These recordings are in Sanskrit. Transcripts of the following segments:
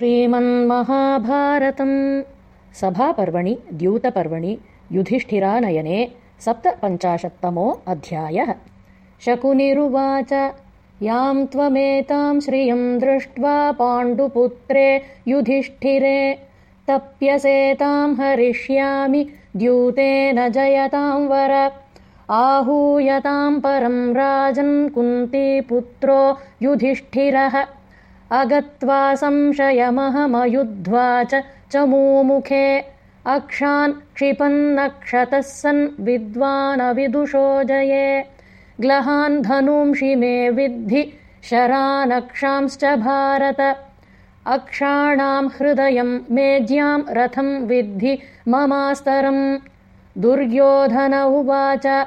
श्रीमन्महाभारतम्। सभापर्वणि द्यूतपर्वणि युधिष्ठिरानयने सप्तपञ्चाशत्तमो अध्यायः। शकुनिरुवाच यां त्वमेतां श्रियं दृष्ट्वा पाण्डुपुत्रे युधिष्ठिरे तप्यसेतां हरिष्यामि द्यूतेन जयतां वर। आहूयतां परं राजन् कुन्तीपुत्रो युधिष्ठिरः अगत्वा संशयमहमयुध्वा च चमूमुखे। अक्षान् क्षिपन्नक्षतः सन् विद्वानविदुषो जये। ग्लहान् धनूंषि मे विद्धि शरानक्षांश्च भारत। अक्षाणां हृदयं मेज्यां रथं विद्धि ममास्तरम्। दुर्योधन उवाच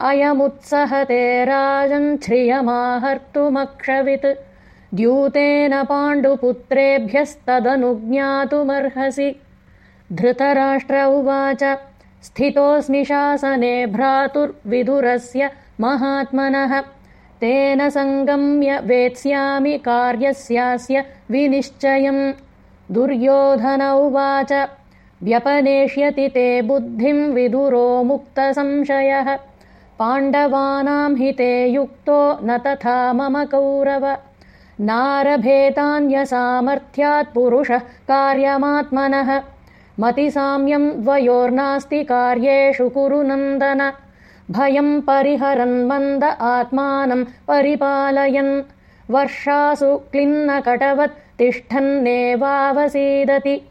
अयमुत्सहते राजन्श्रियमाहर्तुमक्षवित् द्यूतेन पाण्डुपुत्रेभ्यस्तदनुज्ञातुमर्हसि। धृतराष्ट्र उवाच स्थितोऽस्मि शासने भ्रातुर्विदुरस्य महात्मनः। तेन सङ्गम्य वेत्स्यामि कार्यस्यास्य विनिश्चयम्। दुर्योधन उवाच व्यपनेष्यति ते बुद्धिम् विदुरो मुक्तसंशयः। पाण्डवानाम् हिते युक्तो न तथा मम कौरव नारभेतान्यसामर्थ्यात् पुरुषः कार्यमात्मनः। मतिसाम्यम् द्वयोर्नास्ति कार्येषु कुरु नन्दन। भयम् परिहरन् मन्द आत्मानम् परिपालयन्। वर्षासु क्लिन्नकटवत् तिष्ठन्नेवावसीदति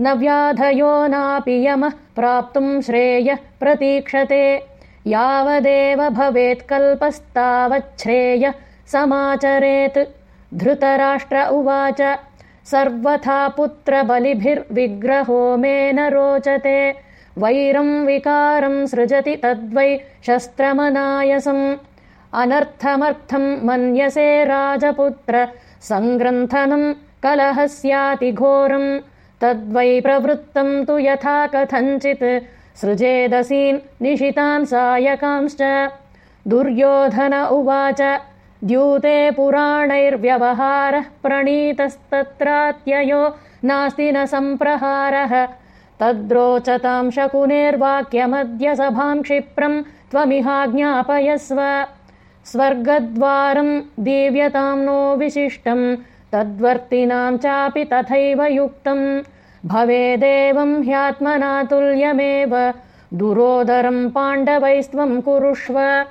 न व्याधयो नापि यमः प्राप्तुम् श्रेयः प्रतीक्षते। यावदेव भवेत्कल्पस्तावच्छ्रेयः समाचरेत् धृतराष्ट्र उवाच सर्वथा पुत्रबलिभिर्विग्रहो मे न रोचते। वैरम् विकारम् सृजति तद्वै शस्त्रमनायसम्। अनर्थमर्थम् मन्यसे राजपुत्र सङ्ग्रन्थनम् कलहस्यातिघोरम् तद्वै प्रवृत्तम् तु यथा कथञ्चित् सृजेदसीन् निशितान् सायकांश्च दुर्योधन उवाच द्यूते पुराणैर्व्यवहारः प्रणीतस्तत्रात्ययो नास्ति न सम्प्रहारः। तद्रोचतां शकुनेर्वाक्यमद्य सभां क्षिप्रम् त्वमिहाज्ञापयस्व। स्वर्गद्वारम् दीव्यतां नो विशिष्टम् तद्वर्तिनां चापि तथैव युक्तम् भवेदेवम् ह्यात्मना तुल्यमेव दुरोदरम् पाण्डवैस्त्वम् कुरुष्व